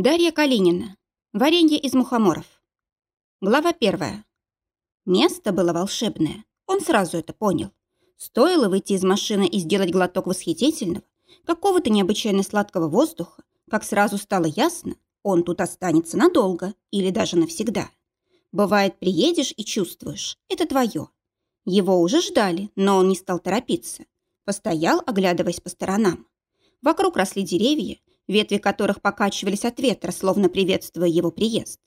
Дарья Калинина. Варенье из мухоморов. Глава первая. Место было волшебное. Он сразу это понял. Стоило выйти из машины и сделать глоток восхитительного, какого-то необычайно сладкого воздуха, как сразу стало ясно, он тут останется надолго или даже навсегда. Бывает, приедешь и чувствуешь, это твое. Его уже ждали, но он не стал торопиться. Постоял, оглядываясь по сторонам. Вокруг росли деревья, ветви которых покачивались от ветра, словно приветствуя его приезд.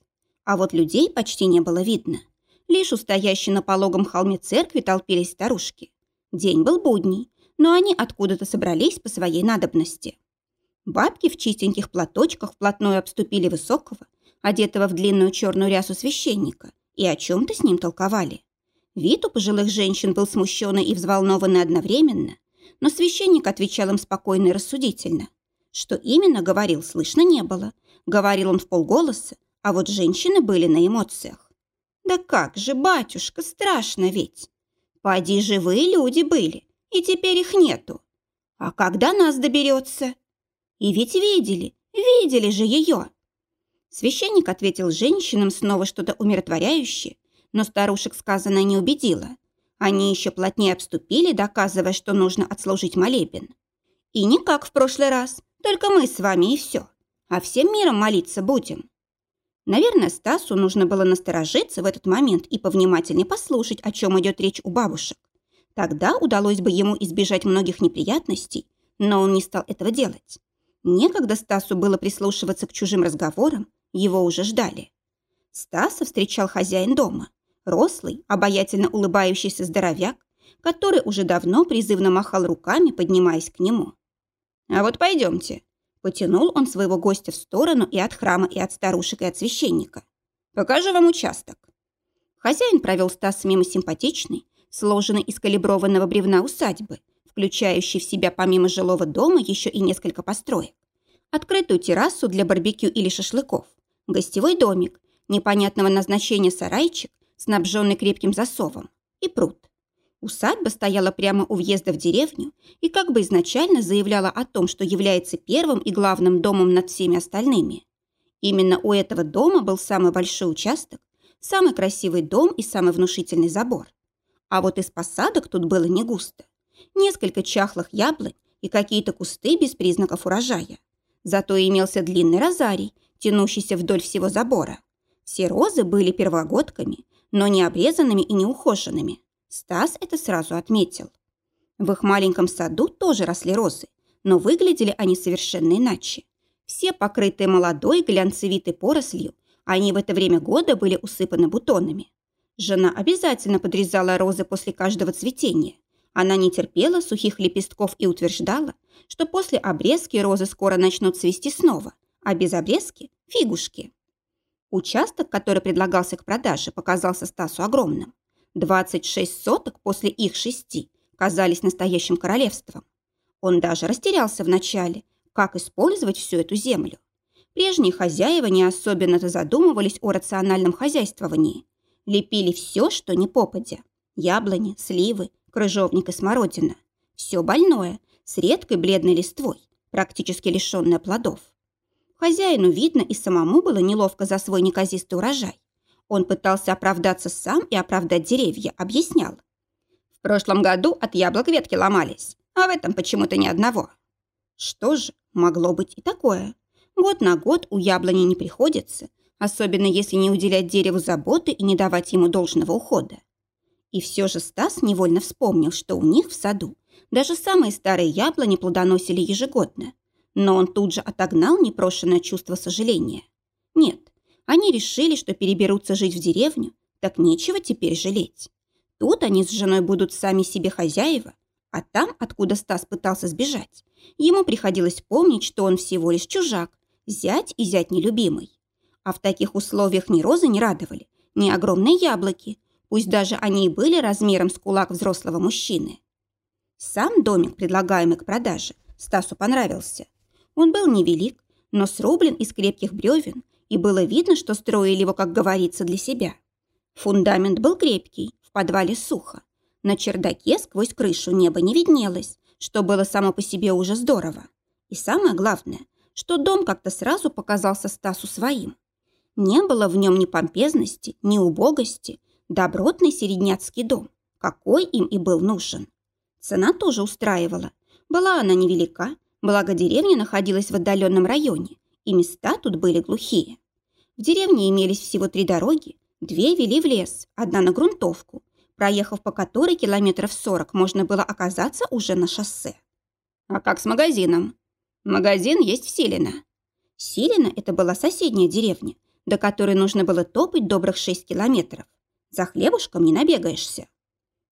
А вот людей почти не было видно. Лишь у стоящей на пологом холме церкви толпились старушки. День был будний, но они откуда-то собрались по своей надобности. Бабки в чистеньких платочках вплотную обступили высокого, одетого в длинную черную рясу священника, и о чем-то с ним толковали. Вид у пожилых женщин был смущенный и взволнованный одновременно, но священник отвечал им спокойно и рассудительно – что именно говорил, слышно не было. Говорил он в полголоса, а вот женщины были на эмоциях. «Да как же, батюшка, страшно ведь! Поди живые люди были, и теперь их нету. А когда нас доберется? И ведь видели, видели же ее!» Священник ответил женщинам снова что-то умиротворяющее, но старушек сказанное не убедило. Они еще плотнее обступили, доказывая, что нужно отслужить молебен. И не как в прошлый раз, только мы с вами и все. А всем миром молиться будем. Наверное, Стасу нужно было насторожиться в этот момент и повнимательнее послушать, о чем идет речь у бабушек. Тогда удалось бы ему избежать многих неприятностей, но он не стал этого делать. Некогда Стасу было прислушиваться к чужим разговорам, его уже ждали. Стаса встречал хозяин дома, рослый, обаятельно улыбающийся здоровяк, который уже давно призывно махал руками, поднимаясь к нему. «А вот пойдемте». Потянул он своего гостя в сторону и от храма, и от старушек, и от священника. «Покажу вам участок». Хозяин провел Стас мимо симпатичной, сложенной из калиброванного бревна усадьбы, включающей в себя помимо жилого дома еще и несколько построек. Открытую террасу для барбекю или шашлыков, гостевой домик, непонятного назначения сарайчик, снабженный крепким засовом, и пруд. Усадьба стояла прямо у въезда в деревню и как бы изначально заявляла о том, что является первым и главным домом над всеми остальными. Именно у этого дома был самый большой участок, самый красивый дом и самый внушительный забор. А вот из посадок тут было не густо. Несколько чахлых яблонь и какие-то кусты без признаков урожая. Зато имелся длинный розарий, тянущийся вдоль всего забора. Все розы были первогодками, но не обрезанными и не ухоженными. Стас это сразу отметил. В их маленьком саду тоже росли розы, но выглядели они совершенно иначе. Все покрытые молодой глянцевитой порослью, они в это время года были усыпаны бутонами. Жена обязательно подрезала розы после каждого цветения. Она не терпела сухих лепестков и утверждала, что после обрезки розы скоро начнут цвести снова, а без обрезки – фигушки. Участок, который предлагался к продаже, показался Стасу огромным. 26 соток после их шести казались настоящим королевством. Он даже растерялся вначале, как использовать всю эту землю. Прежние хозяева не особенно-то задумывались о рациональном хозяйствовании. Лепили все, что не попадя. Яблони, сливы, крыжовник и смородина. Все больное, с редкой бледной листвой, практически лишенное плодов. Хозяину видно и самому было неловко за свой неказистый урожай. Он пытался оправдаться сам и оправдать деревья, объяснял. В прошлом году от яблок ветки ломались, а в этом почему-то ни одного. Что же, могло быть и такое. Год на год у яблони не приходится, особенно если не уделять дереву заботы и не давать ему должного ухода. И все же Стас невольно вспомнил, что у них в саду даже самые старые яблони плодоносили ежегодно. Но он тут же отогнал непрошенное чувство сожаления. Нет, они решили, что переберутся жить в деревню, так нечего теперь жалеть. Тут они с женой будут сами себе хозяева, а там, откуда Стас пытался сбежать, ему приходилось помнить, что он всего лишь чужак, зять и зять нелюбимый. А в таких условиях ни розы не радовали, ни огромные яблоки, пусть даже они и были размером с кулак взрослого мужчины. Сам домик, предлагаемый к продаже, Стасу понравился. Он был невелик, но срублен из крепких бревен и было видно, что строили его, как говорится, для себя. Фундамент был крепкий, в подвале сухо. На чердаке сквозь крышу небо не виднелось, что было само по себе уже здорово. И самое главное, что дом как-то сразу показался Стасу своим. Не было в нем ни помпезности, ни убогости, добротный середняцкий дом, какой им и был нужен. Цена тоже устраивала. Была она невелика, благо деревня находилась в отдаленном районе, и места тут были глухие. В деревне имелись всего три дороги, две вели в лес, одна на грунтовку, проехав по которой километров сорок можно было оказаться уже на шоссе. А как с магазином? Магазин есть в Силино. Силино – это была соседняя деревня, до которой нужно было топать добрых шесть километров. За хлебушком не набегаешься.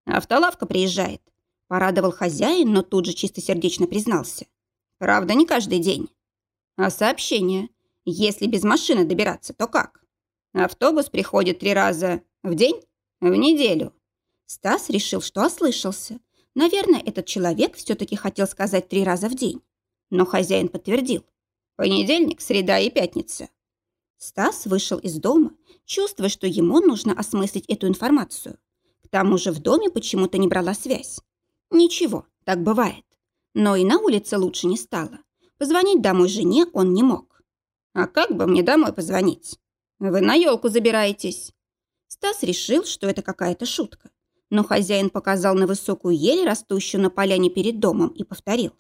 Автолавка приезжает. Порадовал хозяин, но тут же чистосердечно признался. Правда, не каждый день. А сообщение? Если без машины добираться, то как? Автобус приходит три раза в день? В неделю. Стас решил, что ослышался. Наверное, этот человек все-таки хотел сказать три раза в день. Но хозяин подтвердил. Понедельник, среда и пятница. Стас вышел из дома, чувствуя, что ему нужно осмыслить эту информацию. К тому же в доме почему-то не брала связь. Ничего, так бывает. Но и на улице лучше не стало. Позвонить домой жене он не мог. А как бы мне домой позвонить? Вы на елку забираетесь. Стас решил, что это какая-то шутка. Но хозяин показал на высокую ель, растущую на поляне перед домом, и повторил.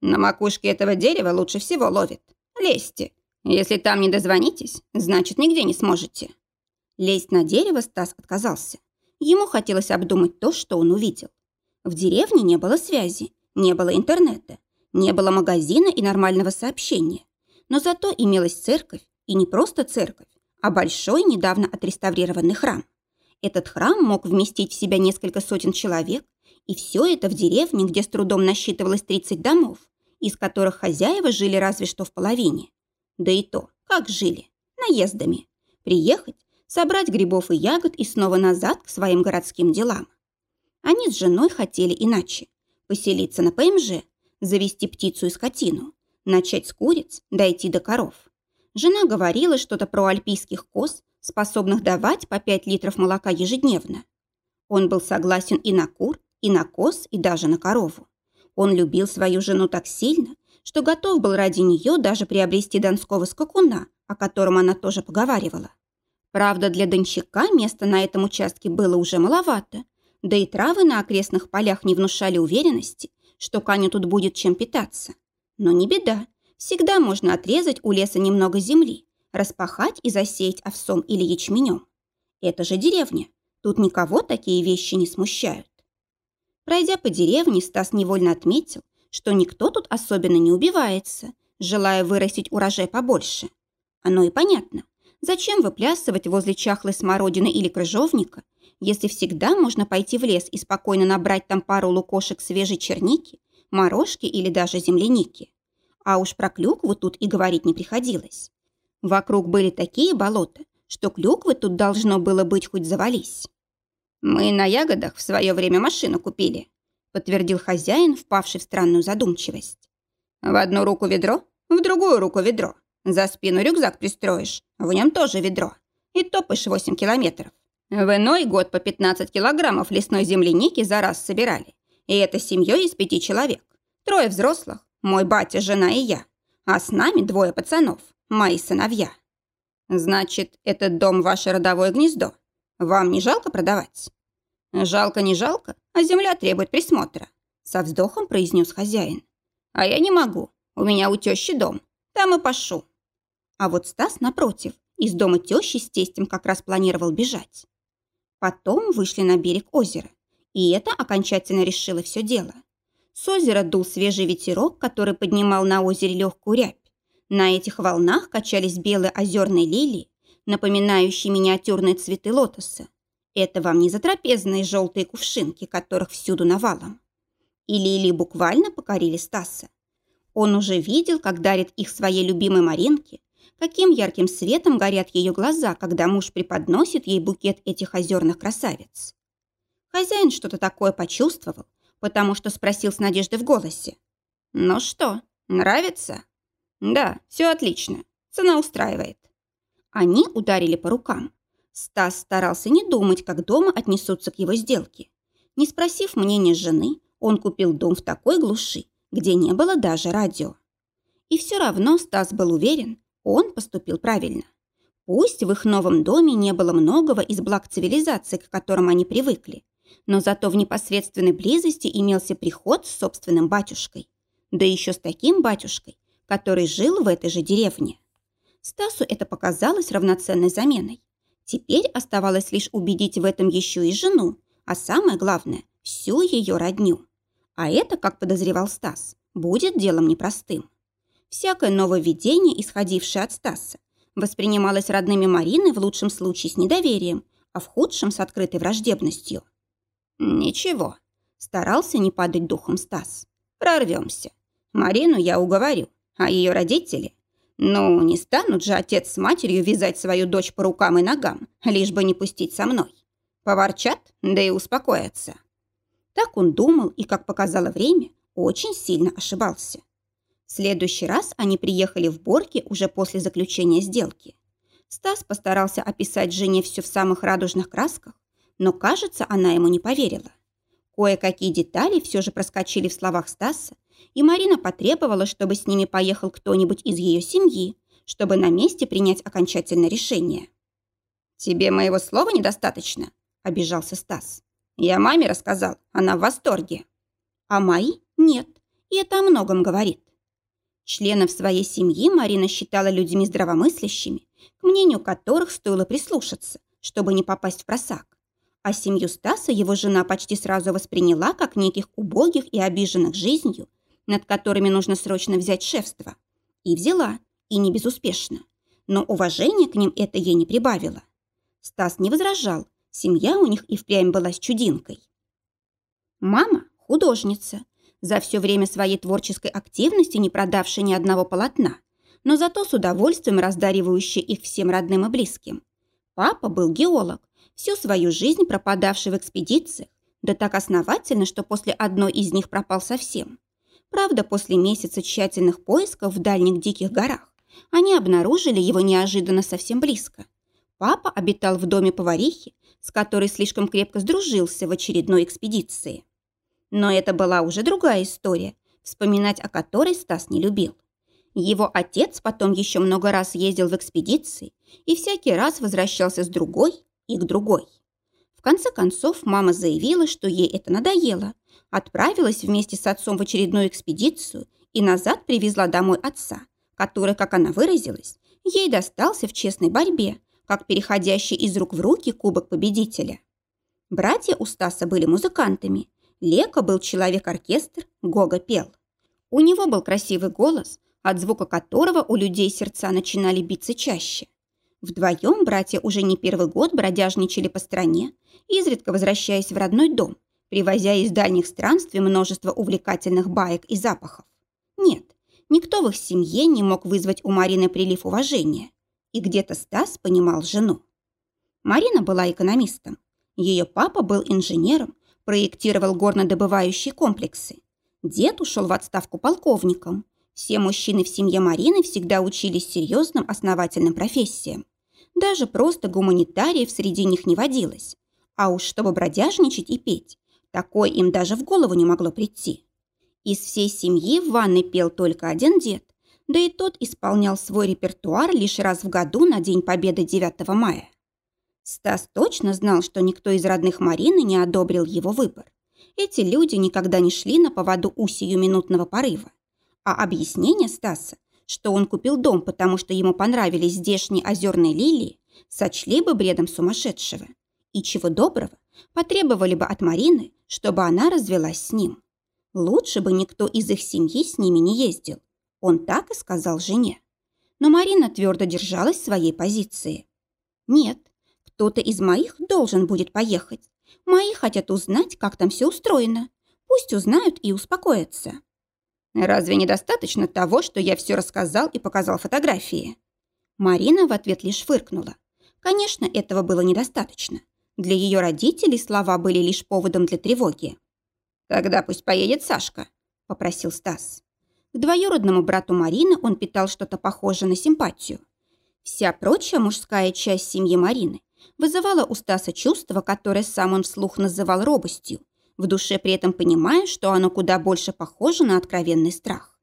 На макушке этого дерева лучше всего ловит. Лезьте. Если там не дозвонитесь, значит, нигде не сможете. Лезть на дерево Стас отказался. Ему хотелось обдумать то, что он увидел. В деревне не было связи, не было интернета, не было магазина и нормального сообщения. Но зато имелась церковь, и не просто церковь, а большой, недавно отреставрированный храм. Этот храм мог вместить в себя несколько сотен человек, и все это в деревне, где с трудом насчитывалось 30 домов, из которых хозяева жили разве что в половине. Да и то, как жили? Наездами. Приехать, собрать грибов и ягод и снова назад к своим городским делам. Они с женой хотели иначе. Поселиться на ПМЖ, завести птицу и скотину, начать с куриц, дойти до коров. Жена говорила что-то про альпийских коз, способных давать по 5 литров молока ежедневно. Он был согласен и на кур, и на коз, и даже на корову. Он любил свою жену так сильно, что готов был ради нее даже приобрести донского скакуна, о котором она тоже поговаривала. Правда, для донщика места на этом участке было уже маловато, да и травы на окрестных полях не внушали уверенности, что коню тут будет чем питаться. Но не беда, всегда можно отрезать у леса немного земли, распахать и засеять овсом или ячменем. Это же деревня, тут никого такие вещи не смущают. Пройдя по деревне, Стас невольно отметил, что никто тут особенно не убивается, желая вырастить урожай побольше. Оно и понятно. Зачем выплясывать возле чахлой смородины или крыжовника, если всегда можно пойти в лес и спокойно набрать там пару лукошек свежей черники, морожки или даже земляники? А уж про клюкву тут и говорить не приходилось. Вокруг были такие болота, что клюквы тут должно было быть хоть завались. «Мы на ягодах в свое время машину купили», подтвердил хозяин, впавший в странную задумчивость. «В одну руку ведро, в другую руку ведро. За спину рюкзак пристроишь, в нем тоже ведро. И топаешь 8 километров. В иной год по 15 килограммов лесной земляники за раз собирали. И это семьей из пяти человек. Трое взрослых, мой батя, жена и я. А с нами двое пацанов, мои сыновья. Значит, этот дом ваше родовое гнездо. Вам не жалко продавать? Жалко, не жалко, а земля требует присмотра. Со вздохом произнес хозяин. А я не могу. У меня у тещи дом. Там и пошу. А вот Стас, напротив, из дома тещи с тестем как раз планировал бежать. Потом вышли на берег озера. И это окончательно решило все дело. С озера дул свежий ветерок, который поднимал на озере легкую рябь. На этих волнах качались белые озерные лилии, напоминающие миниатюрные цветы лотоса. Это вам не затрапезные желтые кувшинки, которых всюду навалом. И лилии буквально покорили Стаса. Он уже видел, как дарит их своей любимой Маринке, каким ярким светом горят ее глаза, когда муж преподносит ей букет этих озерных красавиц. Хозяин что-то такое почувствовал, потому что спросил с надеждой в голосе. «Ну что, нравится?» «Да, все отлично. Цена устраивает». Они ударили по рукам. Стас старался не думать, как дома отнесутся к его сделке. Не спросив мнения жены, он купил дом в такой глуши, где не было даже радио. И все равно Стас был уверен, он поступил правильно. Пусть в их новом доме не было многого из благ цивилизации, к которым они привыкли, но зато в непосредственной близости имелся приход с собственным батюшкой. Да еще с таким батюшкой, который жил в этой же деревне. Стасу это показалось равноценной заменой. Теперь оставалось лишь убедить в этом еще и жену, а самое главное – всю ее родню. А это, как подозревал Стас, будет делом непростым. Всякое нововведение, исходившее от Стаса, воспринималось родными Марины в лучшем случае с недоверием, а в худшем с открытой враждебностью. «Ничего», – старался не падать духом Стас. «Прорвемся. Марину я уговорю, а ее родители ну, не станут же отец с матерью вязать свою дочь по рукам и ногам, лишь бы не пустить со мной. Поворчат, да и успокоятся. Так он думал и, как показало время, очень сильно ошибался. В следующий раз они приехали в Борки уже после заключения сделки. Стас постарался описать жене все в самых радужных красках, но, кажется, она ему не поверила. Кое-какие детали все же проскочили в словах Стаса, и Марина потребовала, чтобы с ними поехал кто-нибудь из ее семьи, чтобы на месте принять окончательное решение. «Тебе моего слова недостаточно?» – обижался Стас. «Я маме рассказал, она в восторге». «А мои нет, и это о многом говорит». Членов своей семьи Марина считала людьми здравомыслящими, к мнению которых стоило прислушаться, чтобы не попасть в просак. А семью Стаса его жена почти сразу восприняла как неких убогих и обиженных жизнью, над которыми нужно срочно взять шефство. И взяла, и не безуспешно. Но уважение к ним это ей не прибавило. Стас не возражал, семья у них и впрямь была с чудинкой. Мама – художница, за все время своей творческой активности не продавшая ни одного полотна, но зато с удовольствием раздаривающая их всем родным и близким. Папа был геолог, всю свою жизнь пропадавший в экспедициях, да так основательно, что после одной из них пропал совсем. Правда, после месяца тщательных поисков в дальних диких горах они обнаружили его неожиданно совсем близко. Папа обитал в доме поварихи, с которой слишком крепко сдружился в очередной экспедиции. Но это была уже другая история, вспоминать о которой Стас не любил. Его отец потом еще много раз ездил в экспедиции и всякий раз возвращался с другой и к другой. В конце концов, мама заявила, что ей это надоело, отправилась вместе с отцом в очередную экспедицию и назад привезла домой отца, который, как она выразилась, ей достался в честной борьбе, как переходящий из рук в руки кубок победителя. Братья у Стаса были музыкантами. Лека был человек-оркестр, Гога пел. У него был красивый голос, от звука которого у людей сердца начинали биться чаще. Вдвоем братья уже не первый год бродяжничали по стране, изредка возвращаясь в родной дом, привозя из дальних странствий множество увлекательных баек и запахов. Нет, никто в их семье не мог вызвать у Марины прилив уважения. И где-то Стас понимал жену. Марина была экономистом. Ее папа был инженером, проектировал горнодобывающие комплексы. Дед ушел в отставку полковником. Все мужчины в семье Марины всегда учились серьезным основательным профессиям. Даже просто гуманитариев среди них не водилось. А уж чтобы бродяжничать и петь, Такое им даже в голову не могло прийти. Из всей семьи в ванной пел только один дед, да и тот исполнял свой репертуар лишь раз в году на День Победы 9 мая. Стас точно знал, что никто из родных Марины не одобрил его выбор. Эти люди никогда не шли на поводу у минутного порыва. А объяснение Стаса, что он купил дом, потому что ему понравились здешние озерные лилии, сочли бы бредом сумасшедшего. И чего доброго, потребовали бы от Марины, чтобы она развелась с ним. Лучше бы никто из их семьи с ними не ездил. Он так и сказал жене. Но Марина твердо держалась своей позиции. Нет, кто-то из моих должен будет поехать. Мои хотят узнать, как там все устроено. Пусть узнают и успокоятся. Разве недостаточно того, что я все рассказал и показал фотографии? Марина в ответ лишь фыркнула. Конечно, этого было недостаточно. Для ее родителей слова были лишь поводом для тревоги. «Тогда пусть поедет Сашка», – попросил Стас. К двоюродному брату Марины он питал что-то похожее на симпатию. Вся прочая мужская часть семьи Марины вызывала у Стаса чувство, которое сам он вслух называл робостью, в душе при этом понимая, что оно куда больше похоже на откровенный страх.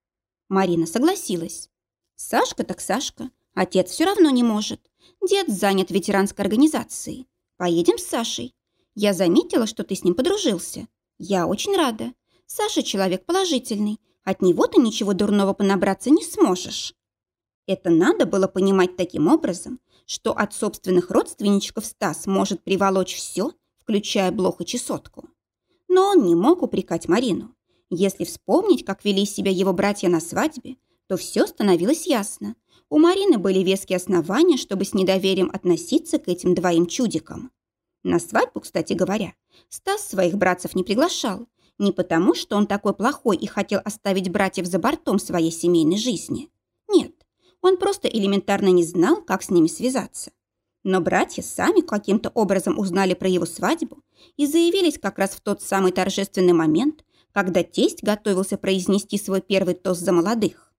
Марина согласилась. Сашка так Сашка. Отец все равно не может. Дед занят ветеранской организацией. Поедем с Сашей. Я заметила, что ты с ним подружился. Я очень рада. Саша человек положительный. От него ты ничего дурного понабраться не сможешь. Это надо было понимать таким образом, что от собственных родственничков Стас может приволочь все, включая блох и чесотку. Но он не мог упрекать Марину. Если вспомнить, как вели себя его братья на свадьбе, то все становилось ясно. У Марины были веские основания, чтобы с недоверием относиться к этим двоим чудикам. На свадьбу, кстати говоря, Стас своих братцев не приглашал. Не потому, что он такой плохой и хотел оставить братьев за бортом своей семейной жизни. Нет, он просто элементарно не знал, как с ними связаться. Но братья сами каким-то образом узнали про его свадьбу и заявились как раз в тот самый торжественный момент, когда тесть готовился произнести свой первый тост за молодых.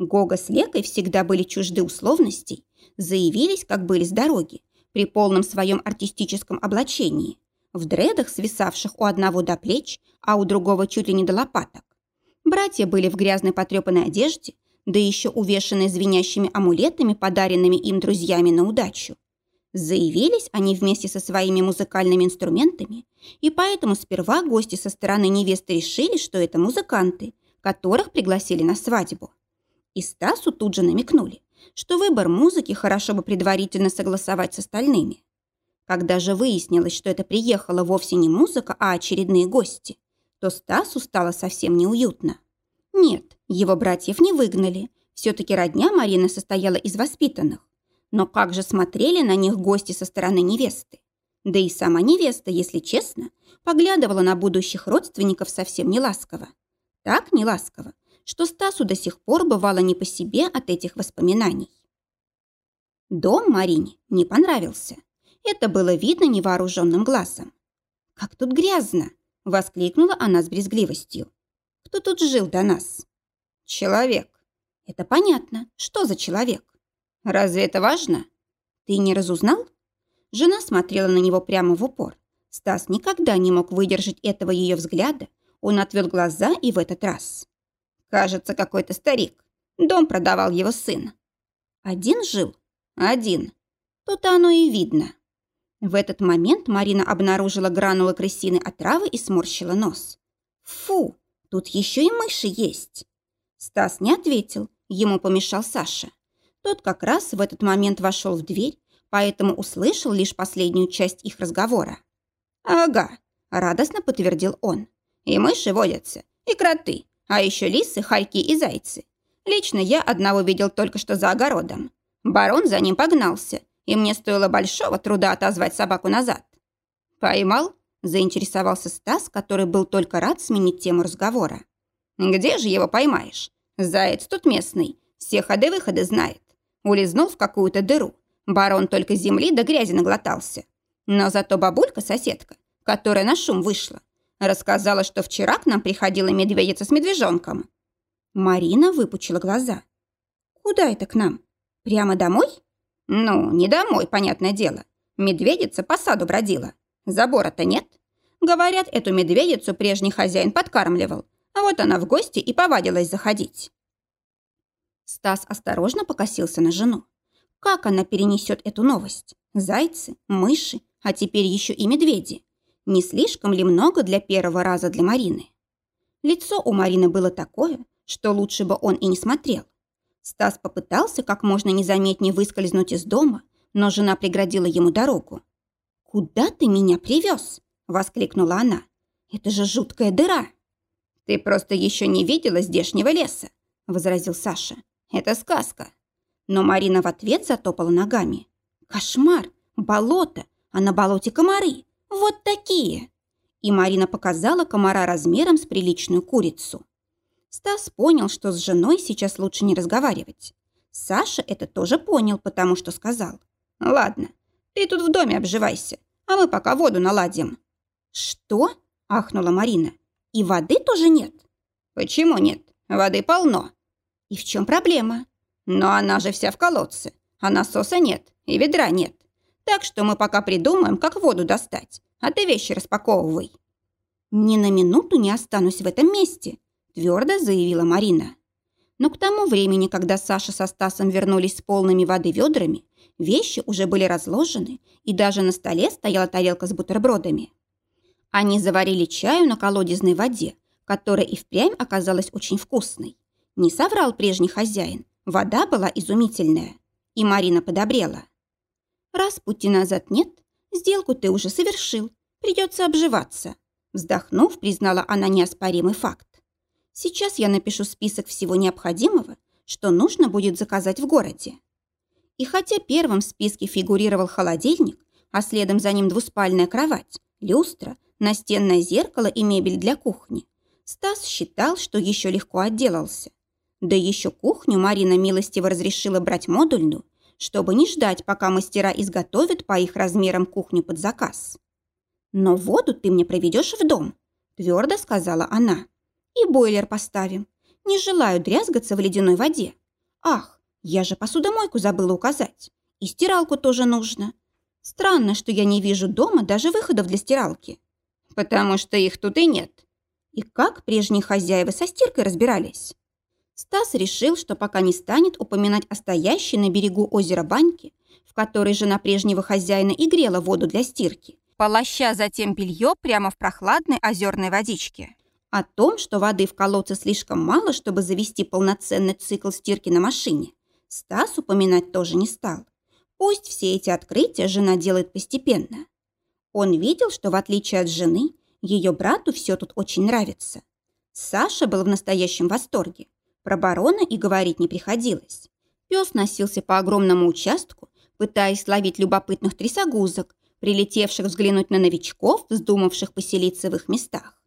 Гога с Лекой всегда были чужды условностей, заявились, как были с дороги, при полном своем артистическом облачении, в дредах, свисавших у одного до плеч, а у другого чуть ли не до лопаток. Братья были в грязной потрепанной одежде, да еще увешанные звенящими амулетами, подаренными им друзьями на удачу. Заявились они вместе со своими музыкальными инструментами, и поэтому сперва гости со стороны невесты решили, что это музыканты, которых пригласили на свадьбу. И Стасу тут же намекнули, что выбор музыки хорошо бы предварительно согласовать с остальными. Когда же выяснилось, что это приехала вовсе не музыка, а очередные гости, то Стасу стало совсем неуютно. Нет, его братьев не выгнали. Все-таки родня Марины состояла из воспитанных. Но как же смотрели на них гости со стороны невесты? Да и сама невеста, если честно, поглядывала на будущих родственников совсем не ласково. Так не ласково, что Стасу до сих пор бывало не по себе от этих воспоминаний. Дом Марине не понравился. Это было видно невооруженным глазом. «Как тут грязно!» – воскликнула она с брезгливостью. «Кто тут жил до нас?» «Человек». «Это понятно. Что за человек?» «Разве это важно?» «Ты не разузнал?» Жена смотрела на него прямо в упор. Стас никогда не мог выдержать этого ее взгляда. Он отвел глаза и в этот раз. «Кажется, какой-то старик. Дом продавал его сын». «Один жил?» «Один. То-то оно и видно». В этот момент Марина обнаружила гранулы крысиной отравы и сморщила нос. «Фу, тут еще и мыши есть!» Стас не ответил, ему помешал Саша. Тот как раз в этот момент вошел в дверь, поэтому услышал лишь последнюю часть их разговора. «Ага», – радостно подтвердил он. «И мыши водятся, и кроты, а еще лисы, хорьки и зайцы. Лично я одного видел только что за огородом. Барон за ним погнался, и мне стоило большого труда отозвать собаку назад». «Поймал?» – заинтересовался Стас, который был только рад сменить тему разговора. «Где же его поймаешь? Заяц тут местный, все ходы-выходы знает. Улизнул в какую-то дыру. Барон только земли до грязи наглотался. Но зато бабулька-соседка, которая на шум вышла, рассказала, что вчера к нам приходила медведица с медвежонком. Марина выпучила глаза. «Куда это к нам? Прямо домой?» «Ну, не домой, понятное дело. Медведица по саду бродила. Забора-то нет. Говорят, эту медведицу прежний хозяин подкармливал, а вот она в гости и повадилась заходить. Стас осторожно покосился на жену. Как она перенесет эту новость? Зайцы, мыши, а теперь еще и медведи. Не слишком ли много для первого раза для Марины? Лицо у Марины было такое, что лучше бы он и не смотрел. Стас попытался как можно незаметнее выскользнуть из дома, но жена преградила ему дорогу. «Куда ты меня привез?» – воскликнула она. «Это же жуткая дыра!» «Ты просто еще не видела здешнего леса», – возразил Саша. «Это сказка». Но Марина в ответ затопала ногами. «Кошмар! Болото! А на болоте комары! Вот такие!» И Марина показала комара размером с приличную курицу. Стас понял, что с женой сейчас лучше не разговаривать. Саша это тоже понял, потому что сказал. «Ладно, ты тут в доме обживайся, а мы пока воду наладим». «Что?» – ахнула Марина. И воды тоже нет? Почему нет? Воды полно. И в чем проблема? Но она же вся в колодце, а насоса нет и ведра нет. Так что мы пока придумаем, как воду достать, а ты вещи распаковывай. Ни на минуту не останусь в этом месте, твердо заявила Марина. Но к тому времени, когда Саша со Стасом вернулись с полными воды ведрами, вещи уже были разложены, и даже на столе стояла тарелка с бутербродами. Они заварили чаю на колодезной воде, которая и впрямь оказалась очень вкусной. Не соврал прежний хозяин, вода была изумительная. И Марина подобрела. «Раз пути назад нет, сделку ты уже совершил, придется обживаться», вздохнув, признала она неоспоримый факт. «Сейчас я напишу список всего необходимого, что нужно будет заказать в городе». И хотя первым в списке фигурировал холодильник, а следом за ним двуспальная кровать, люстра, настенное зеркало и мебель для кухни, Стас считал, что еще легко отделался. Да еще кухню Марина милостиво разрешила брать модульную, чтобы не ждать, пока мастера изготовят по их размерам кухню под заказ. «Но воду ты мне проведешь в дом», – твердо сказала она. «И бойлер поставим. Не желаю дрязгаться в ледяной воде. Ах, я же посудомойку забыла указать. И стиралку тоже нужно. Странно, что я не вижу дома даже выходов для стиралки. Потому что их тут и нет. И как прежние хозяева со стиркой разбирались? Стас решил, что пока не станет упоминать о стоящей на берегу озера баньке, в которой жена прежнего хозяина и грела воду для стирки, полоща затем белье прямо в прохладной озерной водичке. О том, что воды в колодце слишком мало, чтобы завести полноценный цикл стирки на машине, Стас упоминать тоже не стал. Пусть все эти открытия жена делает постепенно. Он видел, что в отличие от жены, ее брату все тут очень нравится. Саша был в настоящем восторге. Про барона и говорить не приходилось. Пес носился по огромному участку, пытаясь ловить любопытных трясогузок, прилетевших взглянуть на новичков, вздумавших поселиться в их местах.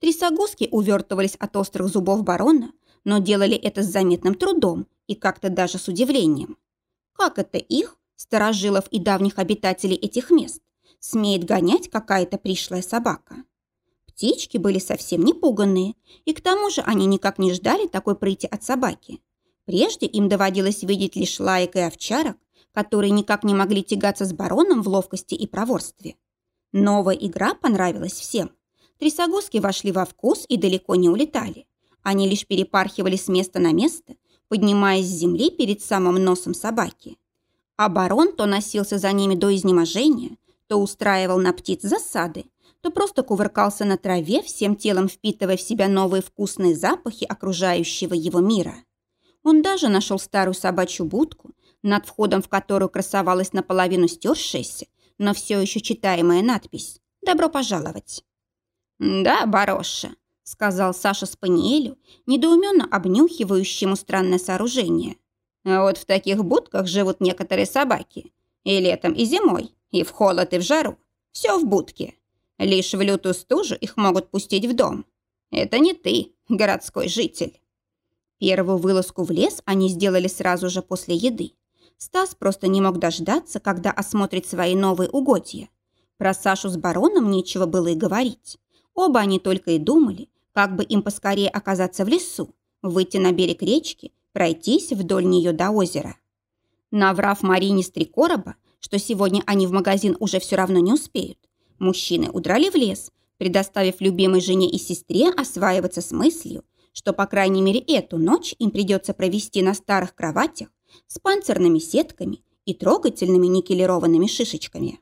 Трясогузки увертывались от острых зубов барона, но делали это с заметным трудом и как-то даже с удивлением. Как это их, старожилов и давних обитателей этих мест, смеет гонять какая-то пришлая собака? Птички были совсем не пуганные, и к тому же они никак не ждали такой прыти от собаки. Прежде им доводилось видеть лишь лаек и овчарок, которые никак не могли тягаться с бароном в ловкости и проворстве. Новая игра понравилась всем. Трясогузки вошли во вкус и далеко не улетали. Они лишь перепархивали с места на место, поднимаясь с земли перед самым носом собаки. А барон то носился за ними до изнеможения, то устраивал на птиц засады, то просто кувыркался на траве, всем телом впитывая в себя новые вкусные запахи окружающего его мира. Он даже нашел старую собачью будку, над входом в которую красовалась наполовину стершаяся, но все еще читаемая надпись «Добро пожаловать». «Да, Бароша», — сказал Саша Спаниелю, недоуменно обнюхивающему странное сооружение. «Вот в таких будках живут некоторые собаки. И летом, и зимой, и в холод, и в жару. Все в будке. Лишь в лютую стужу их могут пустить в дом. Это не ты, городской житель. Первую вылазку в лес они сделали сразу же после еды. Стас просто не мог дождаться, когда осмотрит свои новые угодья. Про Сашу с бароном нечего было и говорить. Оба они только и думали, как бы им поскорее оказаться в лесу, выйти на берег речки, пройтись вдоль нее до озера. Наврав Марине с три короба, что сегодня они в магазин уже все равно не успеют, Мужчины удрали в лес, предоставив любимой жене и сестре осваиваться с мыслью, что, по крайней мере, эту ночь им придется провести на старых кроватях с панцирными сетками и трогательными никелированными шишечками.